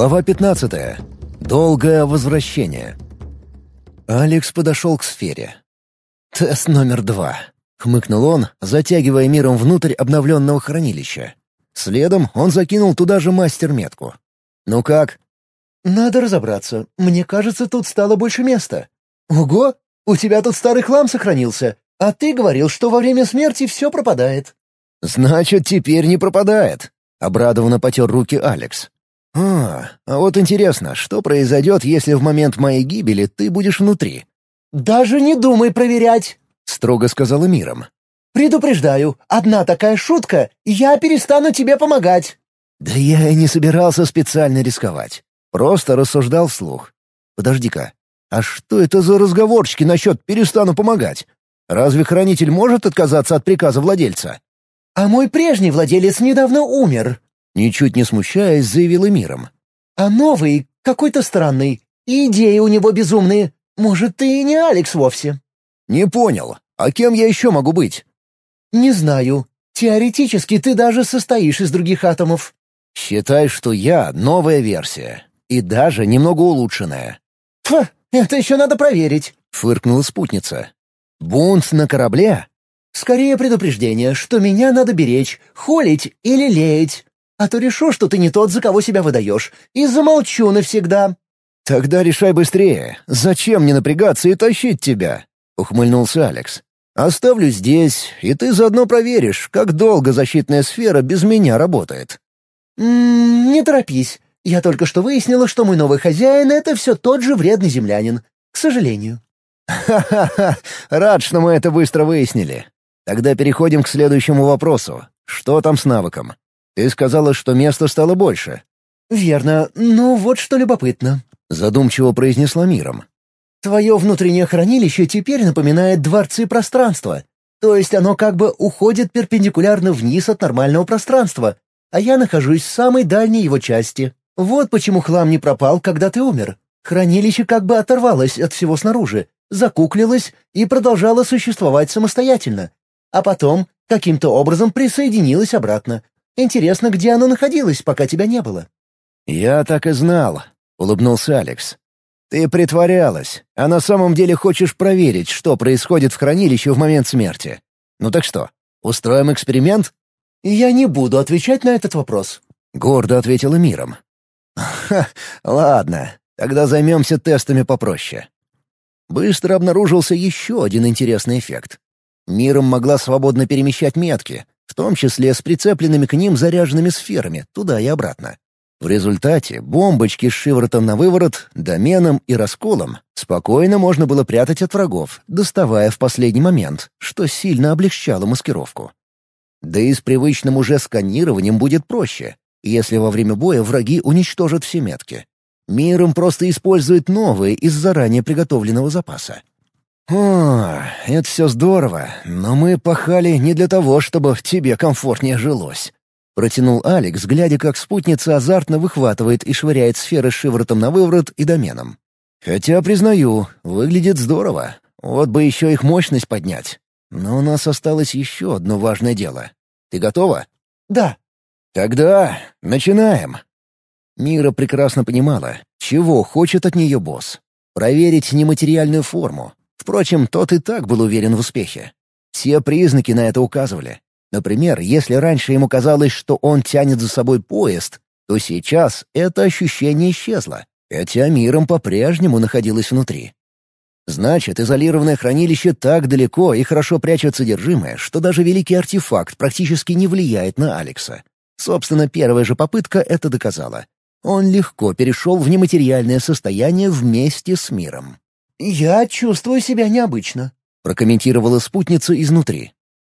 Глава 15. Долгое возвращение. Алекс подошел к сфере. «Тест номер два», — хмыкнул он, затягивая миром внутрь обновленного хранилища. Следом он закинул туда же мастер-метку. «Ну как?» «Надо разобраться. Мне кажется, тут стало больше места». «Ого! У тебя тут старый хлам сохранился. А ты говорил, что во время смерти все пропадает». «Значит, теперь не пропадает», — обрадованно потер руки Алекс. «А, а вот интересно, что произойдет, если в момент моей гибели ты будешь внутри?» «Даже не думай проверять», — строго сказала Миром. «Предупреждаю, одна такая шутка, я перестану тебе помогать». «Да я и не собирался специально рисковать. Просто рассуждал вслух. Подожди-ка, а что это за разговорчики насчет «перестану помогать»? Разве хранитель может отказаться от приказа владельца?» «А мой прежний владелец недавно умер», Ничуть не смущаясь, заявила миром. «А новый какой-то странный. И идеи у него безумные. Может, ты и не Алекс вовсе?» «Не понял. А кем я еще могу быть?» «Не знаю. Теоретически ты даже состоишь из других атомов». «Считай, что я новая версия. И даже немного улучшенная». «Фу, это еще надо проверить», — фыркнула спутница. «Бунт на корабле?» «Скорее предупреждение, что меня надо беречь, холить или леять. А то решу, что ты не тот, за кого себя выдаешь, и замолчу навсегда». «Тогда решай быстрее. Зачем мне напрягаться и тащить тебя?» — ухмыльнулся Алекс. «Оставлю здесь, и ты заодно проверишь, как долго защитная сфера без меня работает». «М -м, «Не торопись. Я только что выяснила, что мой новый хозяин — это все тот же вредный землянин. К сожалению». «Ха-ха-ха! Рад, что мы это быстро выяснили. Тогда переходим к следующему вопросу. Что там с навыком?» Ты сказала, что места стало больше». «Верно. Ну вот что любопытно», — задумчиво произнесла миром. «Твое внутреннее хранилище теперь напоминает дворцы пространства. То есть оно как бы уходит перпендикулярно вниз от нормального пространства, а я нахожусь в самой дальней его части. Вот почему хлам не пропал, когда ты умер. Хранилище как бы оторвалось от всего снаружи, закуклилось и продолжало существовать самостоятельно. А потом каким-то образом присоединилось обратно, Интересно, где оно находилось, пока тебя не было?» «Я так и знал», — улыбнулся Алекс. «Ты притворялась, а на самом деле хочешь проверить, что происходит в хранилище в момент смерти. Ну так что, устроим эксперимент?» «Я не буду отвечать на этот вопрос», — гордо ответила Миром. «Ха, ладно, тогда займемся тестами попроще». Быстро обнаружился еще один интересный эффект. Миром могла свободно перемещать метки, в том числе с прицепленными к ним заряженными сферами, туда и обратно. В результате бомбочки с шиворотом на выворот, доменом и расколом спокойно можно было прятать от врагов, доставая в последний момент, что сильно облегчало маскировку. Да и с привычным уже сканированием будет проще, если во время боя враги уничтожат все метки. Миром просто использует новые из заранее приготовленного запаса. «О, это все здорово, но мы пахали не для того, чтобы тебе комфортнее жилось», — протянул Алекс, глядя, как спутница азартно выхватывает и швыряет сферы шиворотом на выворот и доменом. «Хотя, признаю, выглядит здорово. Вот бы еще их мощность поднять. Но у нас осталось еще одно важное дело. Ты готова?» «Да». «Тогда начинаем». Мира прекрасно понимала, чего хочет от нее босс. Проверить нематериальную форму, Впрочем, тот и так был уверен в успехе. Все признаки на это указывали. Например, если раньше ему казалось, что он тянет за собой поезд, то сейчас это ощущение исчезло, хотя миром по-прежнему находилось внутри. Значит, изолированное хранилище так далеко и хорошо прячет содержимое, что даже великий артефакт практически не влияет на Алекса. Собственно, первая же попытка это доказала. Он легко перешел в нематериальное состояние вместе с миром. «Я чувствую себя необычно», — прокомментировала спутница изнутри.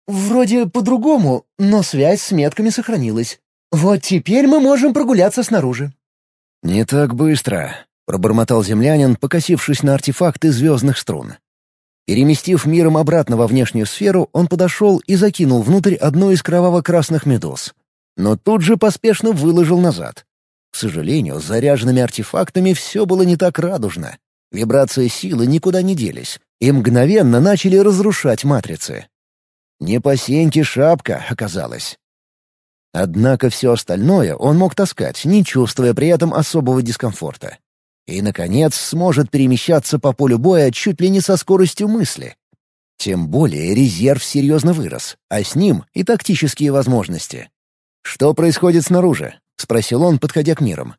«Вроде по-другому, но связь с метками сохранилась. Вот теперь мы можем прогуляться снаружи». «Не так быстро», — пробормотал землянин, покосившись на артефакты звездных струн. Переместив миром обратно во внешнюю сферу, он подошел и закинул внутрь одну из кроваво-красных медуз. Но тут же поспешно выложил назад. К сожалению, с заряженными артефактами все было не так радужно. Вибрации силы никуда не делись и мгновенно начали разрушать матрицы. Не по шапка оказалась. Однако все остальное он мог таскать, не чувствуя при этом особого дискомфорта. И, наконец, сможет перемещаться по полю боя чуть ли не со скоростью мысли. Тем более резерв серьезно вырос, а с ним и тактические возможности. «Что происходит снаружи?» — спросил он, подходя к мирам.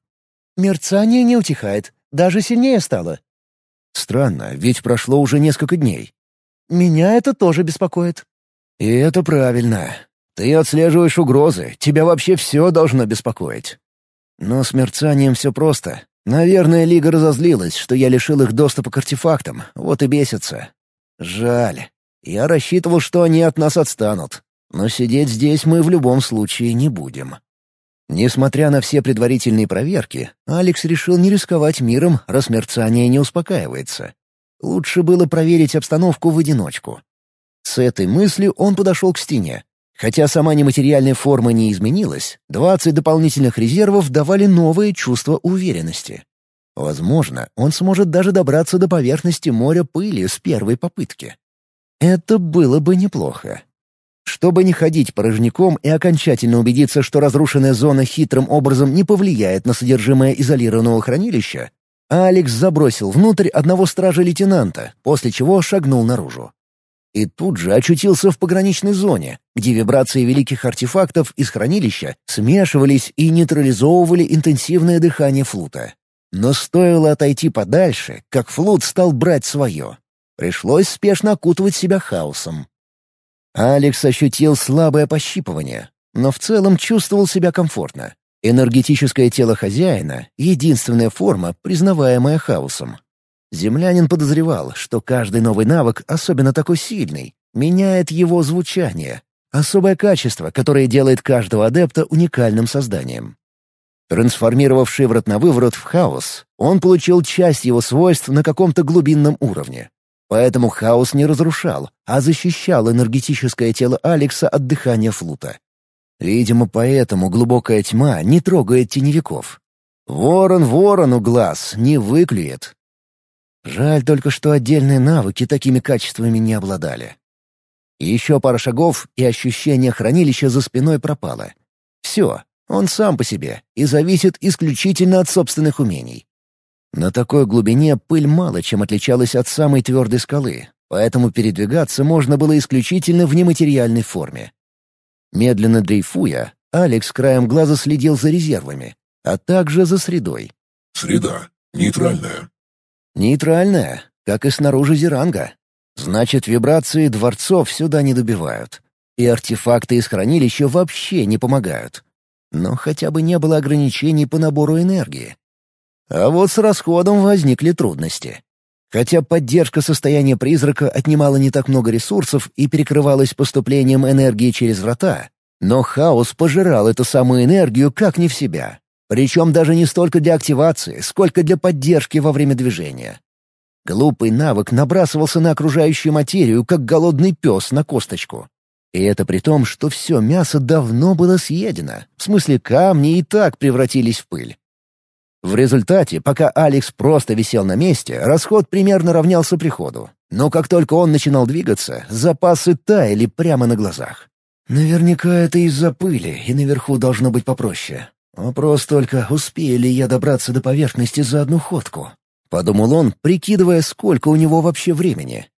«Мерцание не утихает, даже сильнее стало». «Странно, ведь прошло уже несколько дней». «Меня это тоже беспокоит». «И это правильно. Ты отслеживаешь угрозы, тебя вообще все должно беспокоить. Но с мерцанием все просто. Наверное, Лига разозлилась, что я лишил их доступа к артефактам, вот и бесится. Жаль. Я рассчитывал, что они от нас отстанут. Но сидеть здесь мы в любом случае не будем. Несмотря на все предварительные проверки, Алекс решил не рисковать миром, раз мерцание не успокаивается. Лучше было проверить обстановку в одиночку. С этой мыслью он подошел к стене, Хотя сама нематериальная форма не изменилась, 20 дополнительных резервов давали новое чувство уверенности. Возможно, он сможет даже добраться до поверхности моря пыли с первой попытки. Это было бы неплохо. Чтобы не ходить порожняком и окончательно убедиться, что разрушенная зона хитрым образом не повлияет на содержимое изолированного хранилища, Алекс забросил внутрь одного стража-лейтенанта, после чего шагнул наружу. И тут же очутился в пограничной зоне, где вибрации великих артефактов из хранилища смешивались и нейтрализовывали интенсивное дыхание флута. Но стоило отойти подальше, как флут стал брать свое. Пришлось спешно окутывать себя хаосом. Алекс ощутил слабое пощипывание, но в целом чувствовал себя комфортно. Энергетическое тело хозяина — единственная форма, признаваемая хаосом. Землянин подозревал, что каждый новый навык, особенно такой сильный, меняет его звучание, особое качество, которое делает каждого адепта уникальным созданием. Трансформировав шиворот на выворот в хаос, он получил часть его свойств на каком-то глубинном уровне. Поэтому хаос не разрушал, а защищал энергетическое тело Алекса от дыхания флута. Видимо, поэтому глубокая тьма не трогает теневиков. Ворон ворону глаз не выклюет, Жаль только, что отдельные навыки такими качествами не обладали. Еще пара шагов, и ощущение хранилища за спиной пропало. Все, он сам по себе и зависит исключительно от собственных умений. На такой глубине пыль мало чем отличалась от самой твердой скалы, поэтому передвигаться можно было исключительно в нематериальной форме. Медленно дрейфуя, Алекс краем глаза следил за резервами, а также за средой. «Среда. Нейтральная. Нейтральная, как и снаружи Зеранга. Значит, вибрации дворцов сюда не добивают. И артефакты из хранилища вообще не помогают. Но хотя бы не было ограничений по набору энергии. А вот с расходом возникли трудности. Хотя поддержка состояния призрака отнимала не так много ресурсов и перекрывалась поступлением энергии через врата, но хаос пожирал эту самую энергию как не в себя. Причем даже не столько для активации, сколько для поддержки во время движения. Глупый навык набрасывался на окружающую материю, как голодный пес на косточку. И это при том, что все мясо давно было съедено. В смысле, камни и так превратились в пыль. В результате, пока Алекс просто висел на месте, расход примерно равнялся приходу. Но как только он начинал двигаться, запасы таяли прямо на глазах. Наверняка это из-за пыли, и наверху должно быть попроще. Вопрос только, успею ли я добраться до поверхности за одну ходку? Подумал он, прикидывая, сколько у него вообще времени.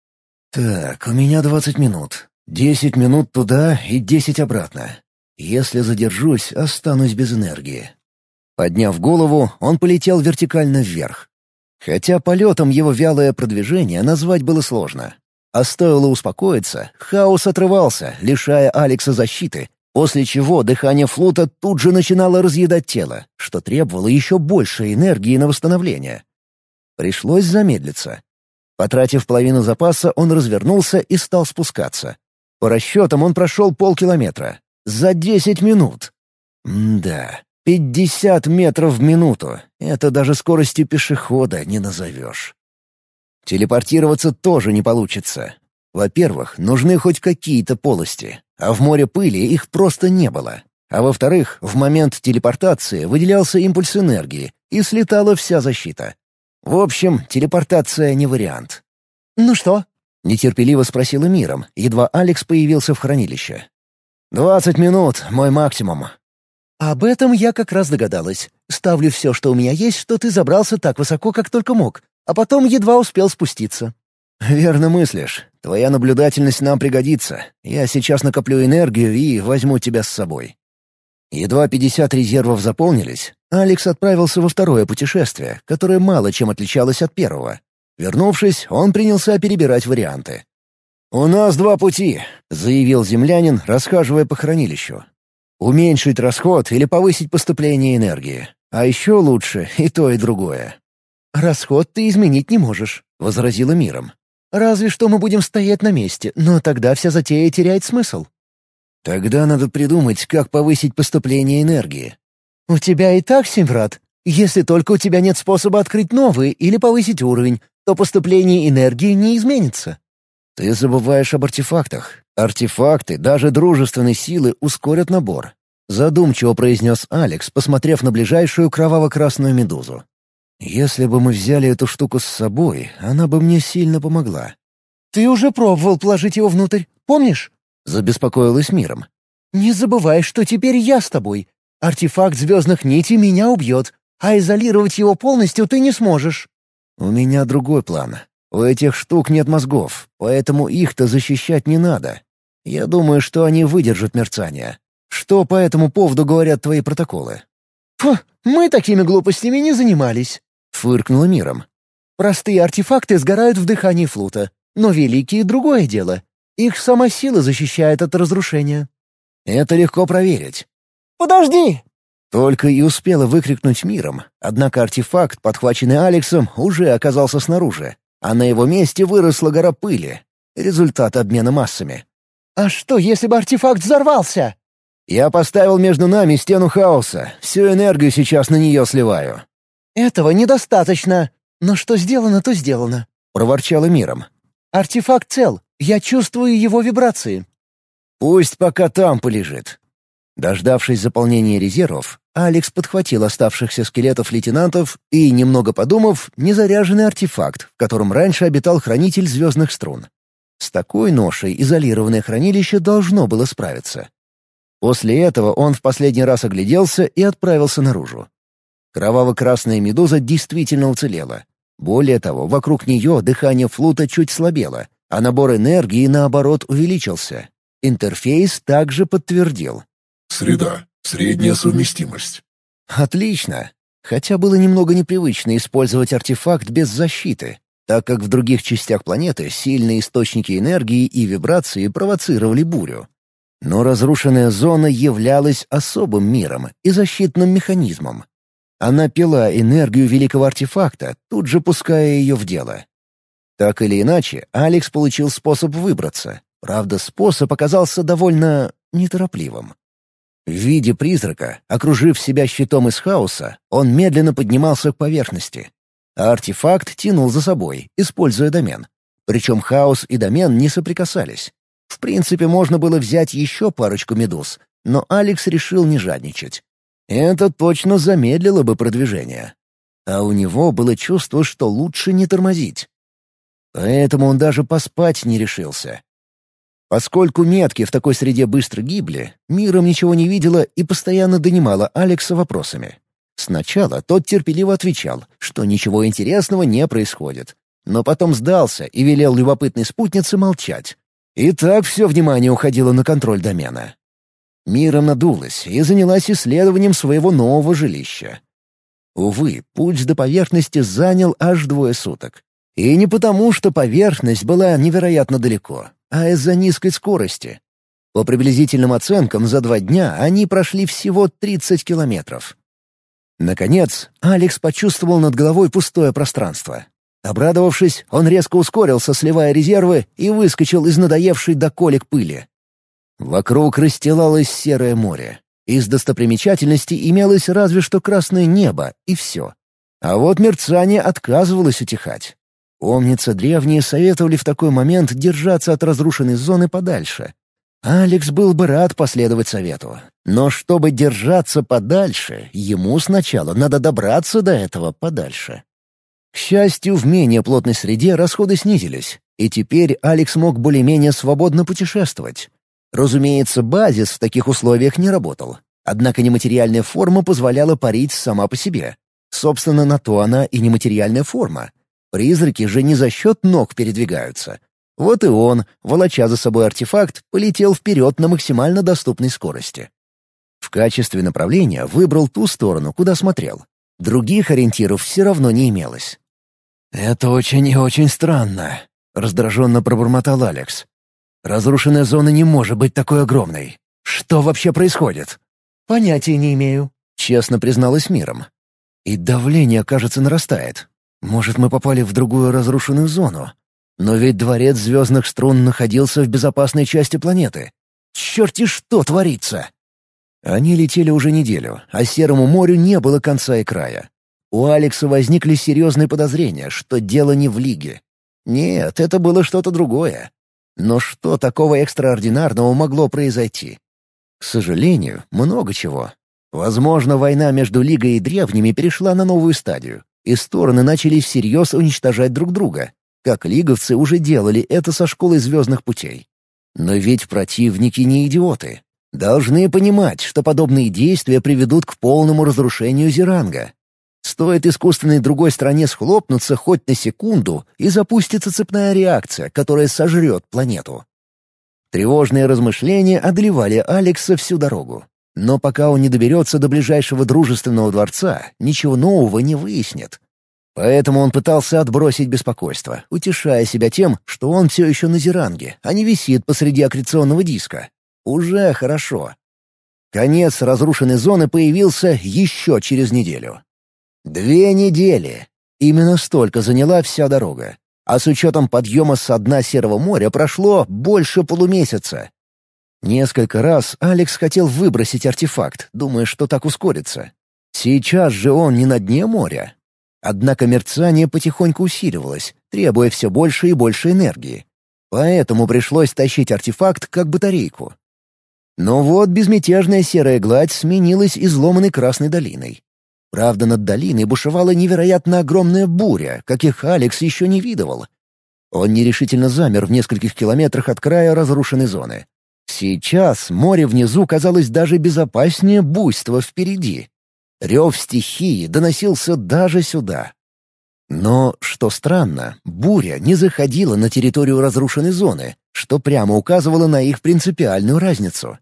Так, у меня двадцать минут. Десять минут туда и десять обратно. Если задержусь, останусь без энергии. Подняв голову, он полетел вертикально вверх. Хотя полетом его вялое продвижение назвать было сложно. А стоило успокоиться, хаос отрывался, лишая Алекса защиты, После чего дыхание флота тут же начинало разъедать тело, что требовало еще больше энергии на восстановление. Пришлось замедлиться. Потратив половину запаса, он развернулся и стал спускаться. По расчетам он прошел полкилометра. За десять минут. М да, пятьдесят метров в минуту. Это даже скоростью пешехода не назовешь. Телепортироваться тоже не получится. Во-первых, нужны хоть какие-то полости, а в море пыли их просто не было. А во-вторых, в момент телепортации выделялся импульс энергии, и слетала вся защита. В общем, телепортация не вариант. «Ну что?» — нетерпеливо спросила Миром, едва Алекс появился в хранилище. «Двадцать минут — мой максимум. «Об этом я как раз догадалась. Ставлю все, что у меня есть, что ты забрался так высоко, как только мог, а потом едва успел спуститься». «Верно мыслишь. Твоя наблюдательность нам пригодится. Я сейчас накоплю энергию и возьму тебя с собой». Едва 50 резервов заполнились, Алекс отправился во второе путешествие, которое мало чем отличалось от первого. Вернувшись, он принялся перебирать варианты. «У нас два пути», — заявил землянин, расхаживая по хранилищу. «Уменьшить расход или повысить поступление энергии. А еще лучше и то, и другое». «Расход ты изменить не можешь», — возразила миром. «Разве что мы будем стоять на месте, но тогда вся затея теряет смысл». «Тогда надо придумать, как повысить поступление энергии». «У тебя и так семь. Если только у тебя нет способа открыть новые или повысить уровень, то поступление энергии не изменится». «Ты забываешь об артефактах. Артефакты, даже дружественной силы, ускорят набор», — задумчиво произнес Алекс, посмотрев на ближайшую кроваво-красную медузу. «Если бы мы взяли эту штуку с собой, она бы мне сильно помогла». «Ты уже пробовал положить его внутрь, помнишь?» — забеспокоилась миром. «Не забывай, что теперь я с тобой. Артефакт звездных нитей меня убьет, а изолировать его полностью ты не сможешь». «У меня другой план. У этих штук нет мозгов, поэтому их-то защищать не надо. Я думаю, что они выдержат мерцание. Что по этому поводу говорят твои протоколы?» «Фу, мы такими глупостями не занимались», — фыркнула миром. «Простые артефакты сгорают в дыхании флута, но великие — другое дело. Их сама сила защищает от разрушения». «Это легко проверить». «Подожди!» Только и успела выкрикнуть миром, однако артефакт, подхваченный Алексом, уже оказался снаружи, а на его месте выросла гора пыли. Результат обмена массами. «А что, если бы артефакт взорвался?» «Я поставил между нами стену хаоса. Всю энергию сейчас на нее сливаю». «Этого недостаточно. Но что сделано, то сделано», — проворчала миром. «Артефакт цел. Я чувствую его вибрации». «Пусть пока там полежит». Дождавшись заполнения резервов, Алекс подхватил оставшихся скелетов лейтенантов и, немного подумав, незаряженный артефакт, в котором раньше обитал хранитель звездных струн. С такой ношей изолированное хранилище должно было справиться. После этого он в последний раз огляделся и отправился наружу. Кроваво-красная медуза действительно уцелела. Более того, вокруг нее дыхание флута чуть слабело, а набор энергии, наоборот, увеличился. Интерфейс также подтвердил. «Среда. Средняя совместимость». Отлично. Хотя было немного непривычно использовать артефакт без защиты, так как в других частях планеты сильные источники энергии и вибрации провоцировали бурю. Но разрушенная зона являлась особым миром и защитным механизмом. Она пила энергию великого артефакта, тут же пуская ее в дело. Так или иначе, Алекс получил способ выбраться. Правда, способ оказался довольно неторопливым. В виде призрака, окружив себя щитом из хаоса, он медленно поднимался к поверхности. А артефакт тянул за собой, используя домен. Причем хаос и домен не соприкасались. В принципе, можно было взять еще парочку медуз, но Алекс решил не жадничать. Это точно замедлило бы продвижение. А у него было чувство, что лучше не тормозить. Поэтому он даже поспать не решился, Поскольку метки в такой среде быстро гибли, миром ничего не видела и постоянно донимала Алекса вопросами. Сначала тот терпеливо отвечал, что ничего интересного не происходит, но потом сдался и велел любопытной спутнице молчать. И так все внимание уходило на контроль домена. Миром надулась и занялась исследованием своего нового жилища. Увы, путь до поверхности занял аж двое суток. И не потому, что поверхность была невероятно далеко а из-за низкой скорости. По приблизительным оценкам, за два дня они прошли всего 30 километров. Наконец, Алекс почувствовал над головой пустое пространство. Обрадовавшись, он резко ускорился, сливая резервы, и выскочил из надоевшей до колик пыли. Вокруг расстилалось серое море. Из достопримечательностей имелось разве что красное небо, и все. А вот мерцание отказывалось утихать. Помнится, древние советовали в такой момент держаться от разрушенной зоны подальше. Алекс был бы рад последовать совету. Но чтобы держаться подальше, ему сначала надо добраться до этого подальше. К счастью, в менее плотной среде расходы снизились, и теперь Алекс мог более-менее свободно путешествовать. Разумеется, базис в таких условиях не работал. Однако нематериальная форма позволяла парить сама по себе. Собственно, на то она и нематериальная форма. Призраки же не за счет ног передвигаются. Вот и он, волоча за собой артефакт, полетел вперед на максимально доступной скорости. В качестве направления выбрал ту сторону, куда смотрел. Других ориентиров все равно не имелось. «Это очень и очень странно», — раздраженно пробормотал Алекс. «Разрушенная зона не может быть такой огромной. Что вообще происходит?» «Понятия не имею», — честно призналась миром. «И давление, кажется, нарастает. Может, мы попали в другую разрушенную зону? Но ведь дворец звездных струн находился в безопасной части планеты. Черти что творится!» Они летели уже неделю, а Серому морю не было конца и края. У Алекса возникли серьезные подозрения, что дело не в Лиге. Нет, это было что-то другое. Но что такого экстраординарного могло произойти? К сожалению, много чего. Возможно, война между Лигой и Древними перешла на новую стадию, и стороны начали всерьез уничтожать друг друга, как лиговцы уже делали это со школой звездных путей. Но ведь противники не идиоты. Должны понимать, что подобные действия приведут к полному разрушению Зеранга. Стоит искусственной другой стране схлопнуться хоть на секунду, и запустится цепная реакция, которая сожрет планету. Тревожные размышления одолевали Алекса всю дорогу. Но пока он не доберется до ближайшего дружественного дворца, ничего нового не выяснит. Поэтому он пытался отбросить беспокойство, утешая себя тем, что он все еще на зеранге, а не висит посреди аккреционного диска. Уже хорошо. Конец разрушенной зоны появился еще через неделю. Две недели. Именно столько заняла вся дорога. А с учетом подъема со дна Серого моря прошло больше полумесяца. Несколько раз Алекс хотел выбросить артефакт, думая, что так ускорится. Сейчас же он не на дне моря. Однако мерцание потихоньку усиливалось, требуя все больше и больше энергии. Поэтому пришлось тащить артефакт как батарейку. Но вот безмятежная серая гладь сменилась изломанной красной долиной. Правда, над долиной бушевала невероятно огромная буря, каких Алекс еще не видывал. Он нерешительно замер в нескольких километрах от края разрушенной зоны. Сейчас море внизу казалось даже безопаснее буйства впереди. Рев стихии доносился даже сюда. Но, что странно, буря не заходила на территорию разрушенной зоны, что прямо указывало на их принципиальную разницу.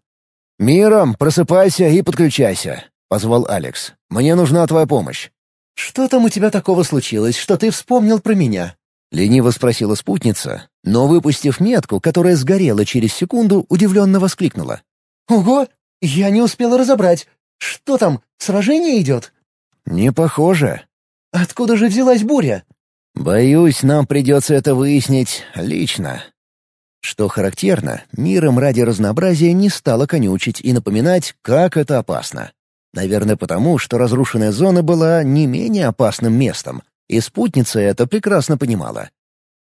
«Миром, просыпайся и подключайся», — позвал Алекс. «Мне нужна твоя помощь». «Что там у тебя такого случилось, что ты вспомнил про меня?» — лениво спросила спутница, но, выпустив метку, которая сгорела через секунду, удивленно воскликнула. «Ого! Я не успела разобрать. Что там, сражение идет?» «Не похоже». «Откуда же взялась буря?» «Боюсь, нам придется это выяснить лично», что характерно, миром ради разнообразия не стало конючить и напоминать, как это опасно. Наверное, потому, что разрушенная зона была не менее опасным местом, и спутница это прекрасно понимала.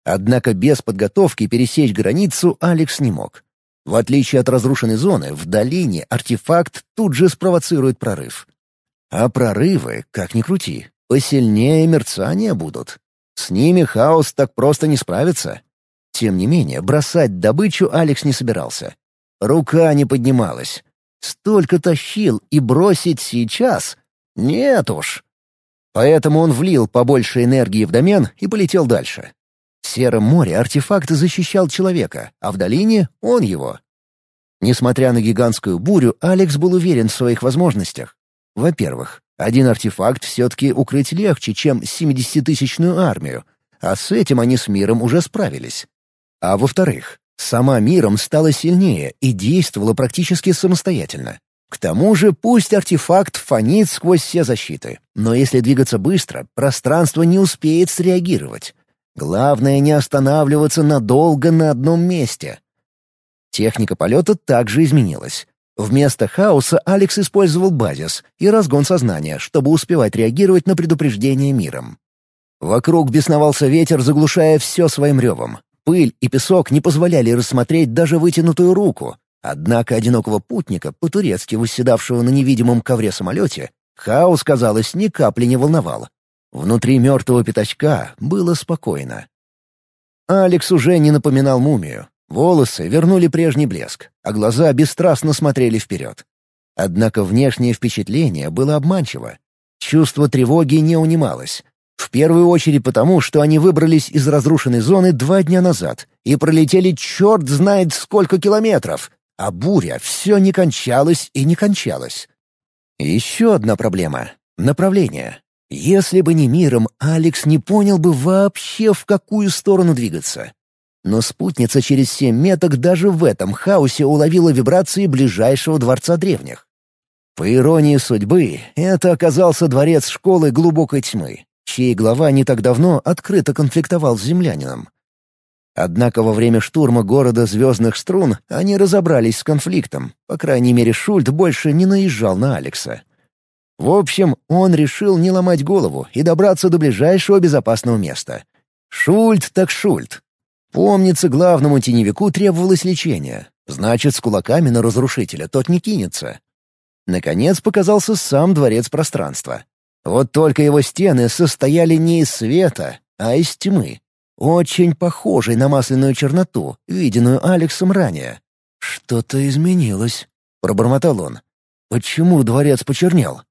Однако без подготовки пересечь границу Алекс не мог. В отличие от разрушенной зоны, в долине артефакт тут же спровоцирует прорыв. А прорывы, как ни крути, посильнее мерцания будут. С ними хаос так просто не справится. Тем не менее, бросать добычу Алекс не собирался. Рука не поднималась. Столько тащил и бросить сейчас? Нет уж. Поэтому он влил побольше энергии в домен и полетел дальше. В Сером море артефакт защищал человека, а в долине — он его. Несмотря на гигантскую бурю, Алекс был уверен в своих возможностях. Во-первых, один артефакт все-таки укрыть легче, чем 70-тысячную армию, а с этим они с миром уже справились. А во-вторых, сама миром стала сильнее и действовала практически самостоятельно. К тому же пусть артефакт фонит сквозь все защиты, но если двигаться быстро, пространство не успеет среагировать. Главное не останавливаться надолго на одном месте. Техника полета также изменилась. Вместо хаоса Алекс использовал базис и разгон сознания, чтобы успевать реагировать на предупреждение миром. Вокруг бесновался ветер, заглушая все своим ревом. Пыль и песок не позволяли рассмотреть даже вытянутую руку. Однако одинокого путника, по-турецки восседавшего на невидимом ковре-самолете, хаос, казалось, ни капли не волновал. Внутри мертвого пятачка было спокойно. Алекс уже не напоминал мумию. Волосы вернули прежний блеск, а глаза бесстрастно смотрели вперед. Однако внешнее впечатление было обманчиво. Чувство тревоги не унималось. В первую очередь потому, что они выбрались из разрушенной зоны два дня назад и пролетели черт знает сколько километров, а буря все не кончалась и не кончалась. Еще одна проблема — направление. Если бы не миром, Алекс не понял бы вообще, в какую сторону двигаться. Но спутница через семь меток даже в этом хаосе уловила вибрации ближайшего дворца древних. По иронии судьбы, это оказался дворец школы глубокой тьмы, чей глава не так давно открыто конфликтовал с землянином. Однако во время штурма города Звездных Струн они разобрались с конфликтом, по крайней мере Шульт больше не наезжал на Алекса. В общем, он решил не ломать голову и добраться до ближайшего безопасного места. Шульт так Шульт. Помнится, главному теневику требовалось лечение. Значит, с кулаками на разрушителя тот не кинется. Наконец показался сам дворец пространства. Вот только его стены состояли не из света, а из тьмы. Очень похожей на масляную черноту, виденную Алексом ранее. «Что-то изменилось», — пробормотал он. «Почему дворец почернел?»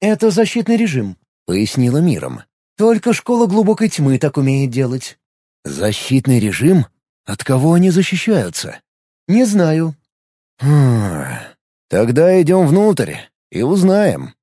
«Это защитный режим», — пояснила миром. «Только школа глубокой тьмы так умеет делать». «Защитный режим? От кого они защищаются?» «Не знаю». «Хм... Тогда идем внутрь и узнаем».